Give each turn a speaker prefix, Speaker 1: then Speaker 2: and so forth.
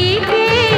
Speaker 1: দিকে